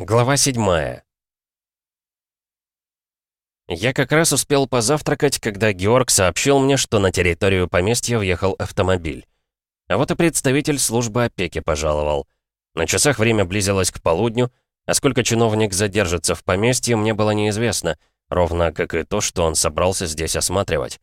Глава 7 Я как раз успел позавтракать, когда Георг сообщил мне, что на территорию поместья въехал автомобиль. А вот и представитель службы опеки пожаловал. На часах время близилось к полудню, а сколько чиновник задержится в поместье, мне было неизвестно, ровно как и то, что он собрался здесь осматривать.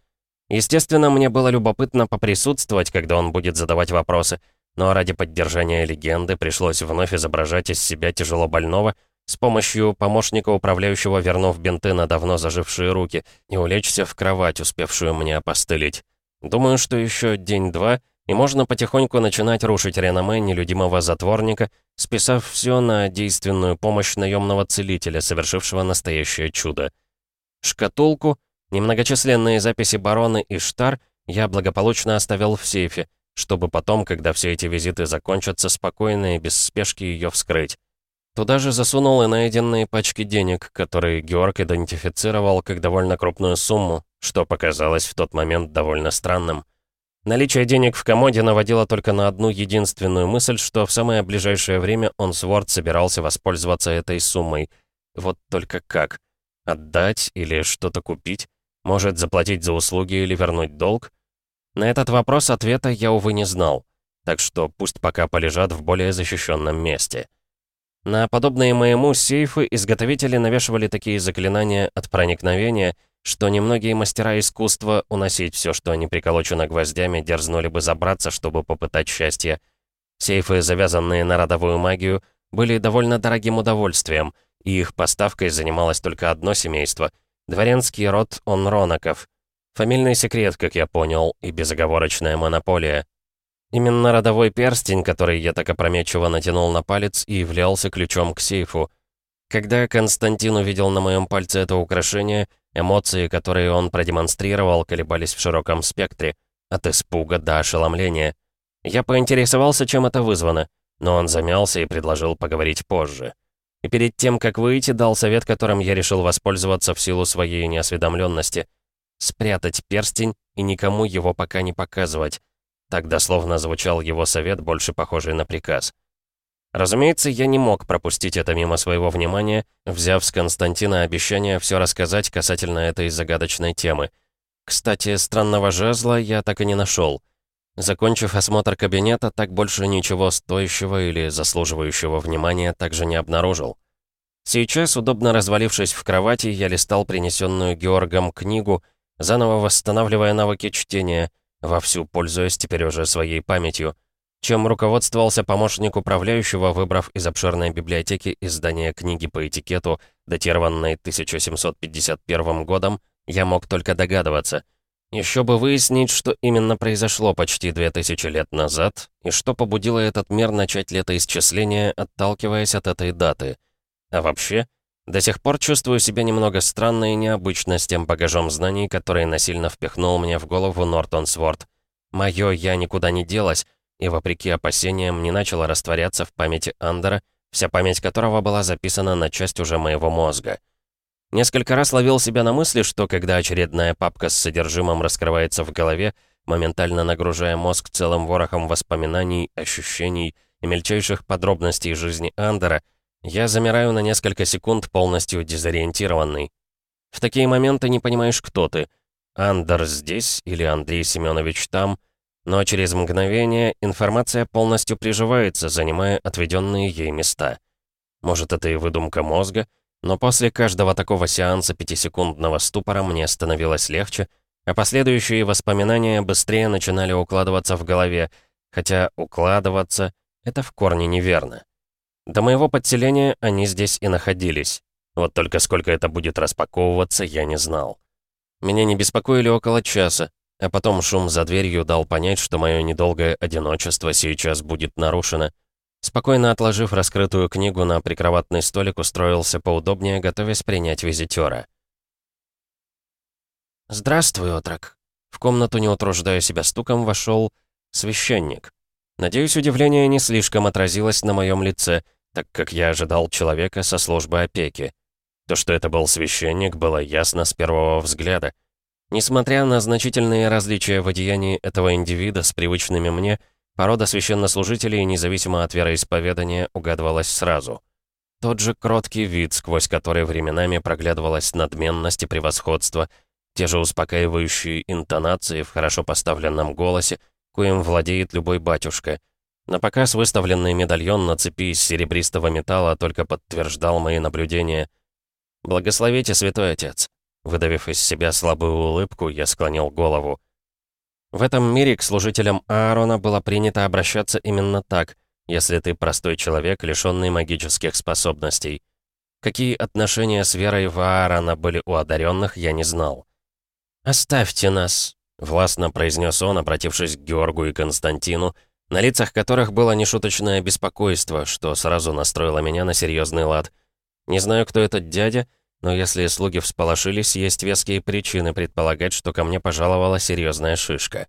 Естественно, мне было любопытно поприсутствовать, когда он будет задавать вопросы — но ради поддержания легенды пришлось вновь изображать из себя тяжело больного, с помощью помощника управляющего вернув бинты на давно зажившие руки и улечься в кровать, успевшую мне опостылить. Думаю, что еще день-два, и можно потихоньку начинать рушить реноме нелюдимого затворника, списав все на действенную помощь наемного целителя, совершившего настоящее чудо. Шкатулку, немногочисленные записи барона и штар я благополучно оставил в сейфе, чтобы потом, когда все эти визиты закончатся, спокойно и без спешки ее вскрыть. Туда же засунул и найденные пачки денег, которые Георг идентифицировал как довольно крупную сумму, что показалось в тот момент довольно странным. Наличие денег в комоде наводило только на одну единственную мысль, что в самое ближайшее время он с Ворд собирался воспользоваться этой суммой. Вот только как? Отдать или что-то купить? Может, заплатить за услуги или вернуть долг? На этот вопрос ответа я, увы, не знал, так что пусть пока полежат в более защищенном месте. На подобные моему сейфы изготовители навешивали такие заклинания от проникновения, что немногие мастера искусства уносить все, что не приколочено гвоздями, дерзнули бы забраться, чтобы попытать счастье. Сейфы, завязанные на родовую магию, были довольно дорогим удовольствием, и их поставкой занималось только одно семейство — дворянский род Онронаков — Фамильный секрет, как я понял, и безоговорочная монополия. Именно родовой перстень, который я так опрометчиво натянул на палец и являлся ключом к сейфу. Когда Константин увидел на моем пальце это украшение, эмоции, которые он продемонстрировал, колебались в широком спектре, от испуга до ошеломления. Я поинтересовался, чем это вызвано, но он замялся и предложил поговорить позже. И перед тем, как выйти, дал совет, которым я решил воспользоваться в силу своей неосведомленности — спрятать перстень и никому его пока не показывать. Так дословно звучал его совет, больше похожий на приказ. Разумеется, я не мог пропустить это мимо своего внимания, взяв с Константина обещание все рассказать касательно этой загадочной темы. Кстати, странного жезла я так и не нашел. Закончив осмотр кабинета, так больше ничего стоящего или заслуживающего внимания также не обнаружил. Сейчас, удобно развалившись в кровати, я листал принесенную Георгом книгу — заново восстанавливая навыки чтения, вовсю пользуясь теперь уже своей памятью, чем руководствовался помощник управляющего, выбрав из обширной библиотеки издание книги по этикету, датированной 1751 годом, я мог только догадываться. Еще бы выяснить, что именно произошло почти 2000 лет назад, и что побудило этот мир начать летоисчисление, отталкиваясь от этой даты. А вообще, до сих пор чувствую себя немного странно и необычно с тем багажом знаний, который насильно впихнул мне в голову Нортон Сворд. Моё «я» никуда не делось, и, вопреки опасениям, не начало растворяться в памяти Андера, вся память которого была записана на часть уже моего мозга. Несколько раз ловил себя на мысли, что когда очередная папка с содержимым раскрывается в голове, моментально нагружая мозг целым ворохом воспоминаний, ощущений и мельчайших подробностей жизни Андера — я замираю на несколько секунд, полностью дезориентированный. В такие моменты не понимаешь, кто ты. Андер здесь или Андрей Семенович там, но через мгновение информация полностью приживается, занимая отведенные ей места. Может, это и выдумка мозга, но после каждого такого сеанса пятисекундного ступора мне становилось легче, а последующие воспоминания быстрее начинали укладываться в голове, хотя укладываться — это в корне неверно. До моего подселения они здесь и находились. Вот только сколько это будет распаковываться, я не знал. Меня не беспокоили около часа, а потом шум за дверью дал понять, что мое недолгое одиночество сейчас будет нарушено. Спокойно отложив раскрытую книгу на прикроватный столик, устроился поудобнее, готовясь принять визитера. «Здравствуй, отрок!» В комнату, не утруждая себя стуком, вошел священник. Надеюсь, удивление не слишком отразилось на моем лице — так как я ожидал человека со службы опеки. То, что это был священник, было ясно с первого взгляда. Несмотря на значительные различия в одеянии этого индивида с привычными мне, порода священнослужителей, независимо от вероисповедания, угадывалась сразу. Тот же кроткий вид, сквозь который временами проглядывалась надменность и превосходство, те же успокаивающие интонации в хорошо поставленном голосе, коим владеет любой батюшка. На показ выставленный медальон на цепи из серебристого металла только подтверждал мои наблюдения. «Благословите, святой отец!» Выдавив из себя слабую улыбку, я склонил голову. В этом мире к служителям Аарона было принято обращаться именно так, если ты простой человек, лишённый магических способностей. Какие отношения с верой в Аарона были у одаренных, я не знал. «Оставьте нас», — властно произнес он, обратившись к Георгу и Константину, на лицах которых было нешуточное беспокойство, что сразу настроило меня на серьезный лад. Не знаю, кто этот дядя, но если слуги всполошились, есть веские причины предполагать, что ко мне пожаловала серьезная шишка.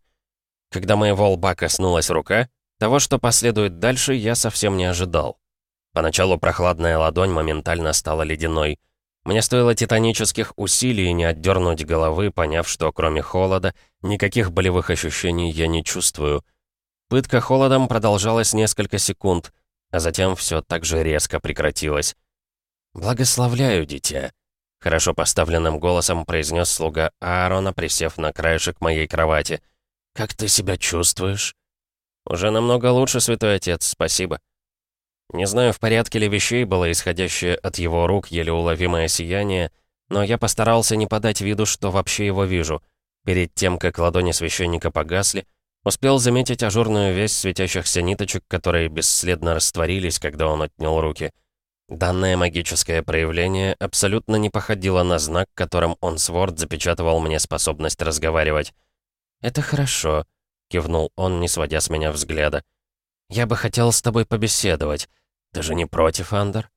Когда моего лба коснулась рука, того, что последует дальше, я совсем не ожидал. Поначалу прохладная ладонь моментально стала ледяной. Мне стоило титанических усилий не отдернуть головы, поняв, что кроме холода, никаких болевых ощущений я не чувствую. Пытка холодом продолжалась несколько секунд, а затем все так же резко прекратилось. «Благословляю, дитя», — хорошо поставленным голосом произнес слуга Аарона, присев на краешек моей кровати. «Как ты себя чувствуешь?» «Уже намного лучше, святой отец, спасибо». Не знаю, в порядке ли вещей было исходящее от его рук еле уловимое сияние, но я постарался не подать виду, что вообще его вижу. Перед тем, как ладони священника погасли, успел заметить ажурную весь светящихся ниточек, которые бесследно растворились, когда он отнял руки. Данное магическое проявление абсолютно не походило на знак, которым он Сворд запечатывал мне способность разговаривать. «Это хорошо», — кивнул он, не сводя с меня взгляда. «Я бы хотел с тобой побеседовать. Ты же не против, Андер?»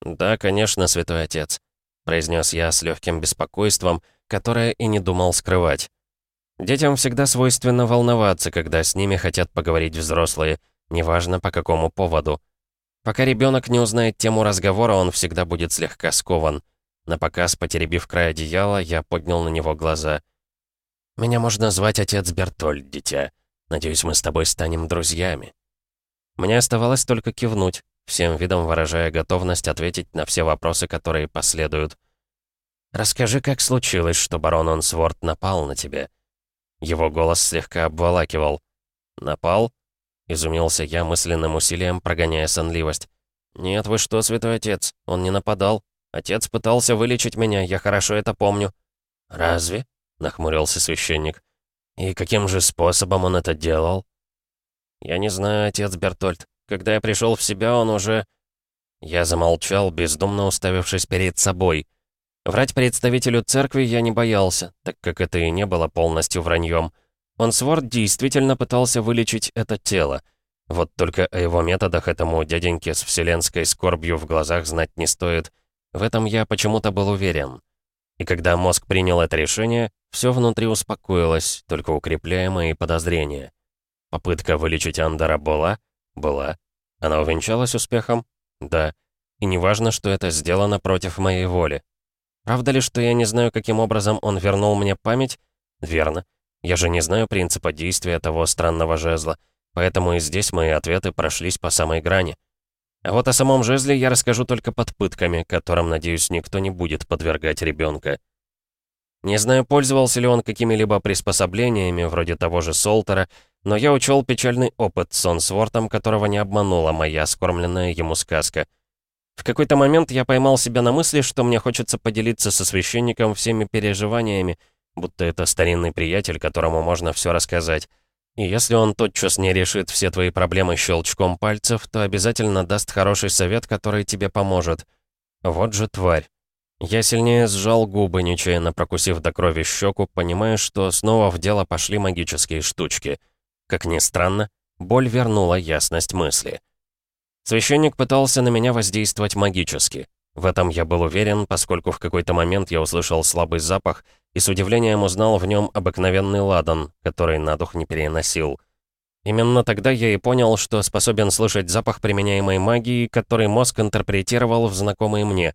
«Да, конечно, святой отец», — произнес я с легким беспокойством, которое и не думал скрывать. Детям всегда свойственно волноваться, когда с ними хотят поговорить взрослые, неважно по какому поводу. Пока ребенок не узнает тему разговора, он всегда будет слегка скован. На показ, потеребив край одеяла, я поднял на него глаза. «Меня можно звать отец Бертольд, дитя. Надеюсь, мы с тобой станем друзьями». Мне оставалось только кивнуть, всем видом выражая готовность ответить на все вопросы, которые последуют. «Расскажи, как случилось, что барон Онсворт напал на тебя?» Его голос слегка обволакивал. «Напал?» — изумился я мысленным усилием, прогоняя сонливость. «Нет, вы что, святой отец, он не нападал. Отец пытался вылечить меня, я хорошо это помню». «Разве?» нахмурился священник. «И каким же способом он это делал?» «Я не знаю, отец Бертольд. Когда я пришел в себя, он уже...» Я замолчал, бездумно уставившись перед собой. Врать представителю церкви я не боялся, так как это и не было полностью враньем. Он действительно пытался вылечить это тело. Вот только о его методах этому дяденьке с вселенской скорбью в глазах знать не стоит. В этом я почему-то был уверен. И когда мозг принял это решение, все внутри успокоилось, только укрепляя мои подозрения. Попытка вылечить Андера была? Была. Она увенчалась успехом? Да. И не важно, что это сделано против моей воли. Правда ли, что я не знаю, каким образом он вернул мне память? Верно. Я же не знаю принципа действия того странного жезла, поэтому и здесь мои ответы прошлись по самой грани. А вот о самом жезле я расскажу только под пытками, которым, надеюсь, никто не будет подвергать ребенка. Не знаю, пользовался ли он какими-либо приспособлениями, вроде того же Солтера, но я учел печальный опыт с Онсвортом, которого не обманула моя скормленная ему сказка. В какой-то момент я поймал себя на мысли, что мне хочется поделиться со священником всеми переживаниями, будто это старинный приятель, которому можно все рассказать. И если он тотчас не решит все твои проблемы щелчком пальцев, то обязательно даст хороший совет, который тебе поможет. Вот же тварь. Я сильнее сжал губы, нечаянно прокусив до крови щеку, понимая, что снова в дело пошли магические штучки. Как ни странно, боль вернула ясность мысли. Священник пытался на меня воздействовать магически. В этом я был уверен, поскольку в какой-то момент я услышал слабый запах и с удивлением узнал в нем обыкновенный ладан, который на дух не переносил. Именно тогда я и понял, что способен слышать запах применяемой магии, который мозг интерпретировал в знакомый мне.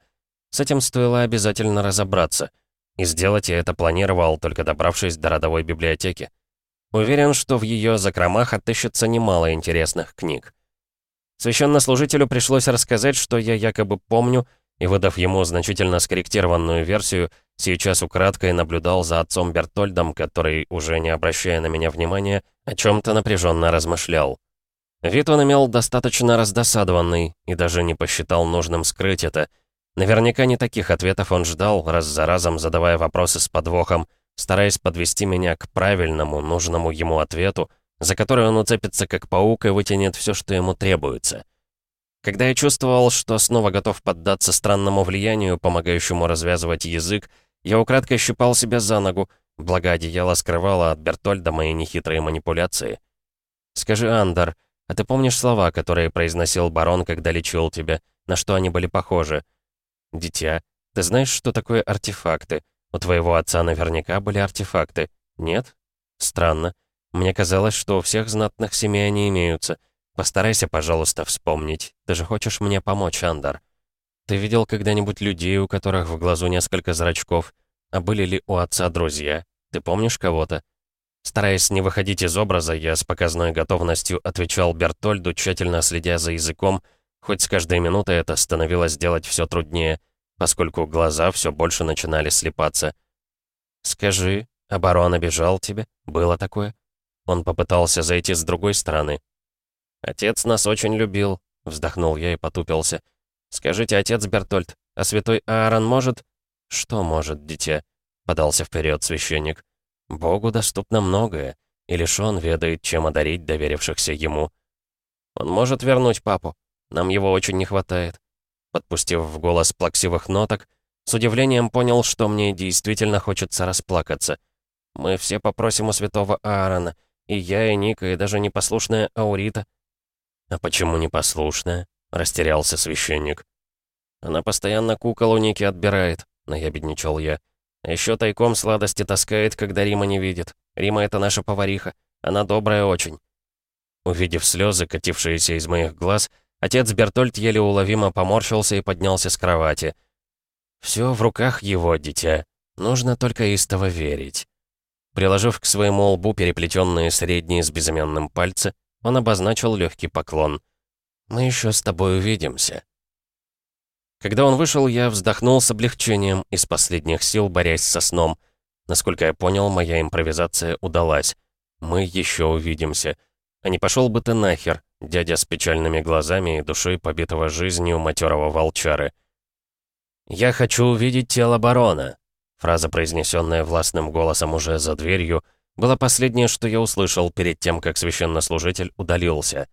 С этим стоило обязательно разобраться. И сделать я это планировал, только добравшись до родовой библиотеки. Уверен, что в ее закромах отыщется немало интересных книг. Священнослужителю пришлось рассказать, что я якобы помню, и, выдав ему значительно скорректированную версию, сейчас украдкой наблюдал за отцом Бертольдом, который, уже не обращая на меня внимания, о чем то напряженно размышлял. Вид он имел достаточно раздосадованный и даже не посчитал нужным скрыть это. Наверняка не таких ответов он ждал, раз за разом задавая вопросы с подвохом, стараясь подвести меня к правильному, нужному ему ответу, за который он уцепится как паук и вытянет все, что ему требуется. Когда я чувствовал, что снова готов поддаться странному влиянию, помогающему развязывать язык, я украдкой щипал себя за ногу, благо одеяло скрывало от Бертольда мои нехитрые манипуляции. «Скажи, Андер, а ты помнишь слова, которые произносил барон, когда лечил тебя? На что они были похожи?» «Дитя, ты знаешь, что такое артефакты? У твоего отца наверняка были артефакты. Нет? Странно. Мне казалось, что у всех знатных семей они имеются. Постарайся, пожалуйста, вспомнить. Ты же хочешь мне помочь, Андар. Ты видел когда-нибудь людей, у которых в глазу несколько зрачков? А были ли у отца друзья? Ты помнишь кого-то? Стараясь не выходить из образа, я с показной готовностью отвечал Бертольду, тщательно следя за языком, хоть с каждой минутой это становилось делать все труднее, поскольку глаза все больше начинали слепаться. «Скажи, оборон обижал тебя? Было такое?» Он попытался зайти с другой стороны. «Отец нас очень любил», — вздохнул я и потупился. «Скажите, отец Бертольд, а святой Аарон может...» «Что может, дитя?» — подался вперед священник. «Богу доступно многое, и лишь он ведает, чем одарить доверившихся ему. Он может вернуть папу. Нам его очень не хватает». Подпустив в голос плаксивых ноток, с удивлением понял, что мне действительно хочется расплакаться. «Мы все попросим у святого Аарона». И я, и Ника, и даже непослушная Аурита. «А почему непослушная?» — растерялся священник. «Она постоянно кукол у Ники отбирает», — наябедничал я. «А еще тайком сладости таскает, когда Рима не видит. Рима — это наша повариха. Она добрая очень». Увидев слезы, катившиеся из моих глаз, отец Бертольд еле уловимо поморщился и поднялся с кровати. «Все в руках его, дитя. Нужно только истово верить». Приложив к своему лбу переплетенные средние с безымянным пальцы, он обозначил легкий поклон. «Мы еще с тобой увидимся». Когда он вышел, я вздохнул с облегчением, из последних сил борясь со сном. Насколько я понял, моя импровизация удалась. Мы еще увидимся. А не пошел бы ты нахер, дядя с печальными глазами и душой побитого жизнью матерого волчары. «Я хочу увидеть тело барона», Фраза, произнесенная властным голосом уже за дверью, была последнее, что я услышал перед тем, как священнослужитель удалился.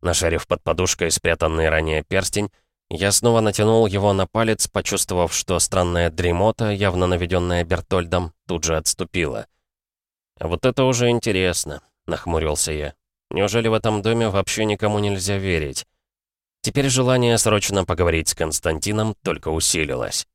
Нашарив под подушкой спрятанный ранее перстень, я снова натянул его на палец, почувствовав, что странная дремота, явно наведенная Бертольдом, тут же отступила. «А вот это уже интересно», — нахмурился я. «Неужели в этом доме вообще никому нельзя верить?» Теперь желание срочно поговорить с Константином только усилилось.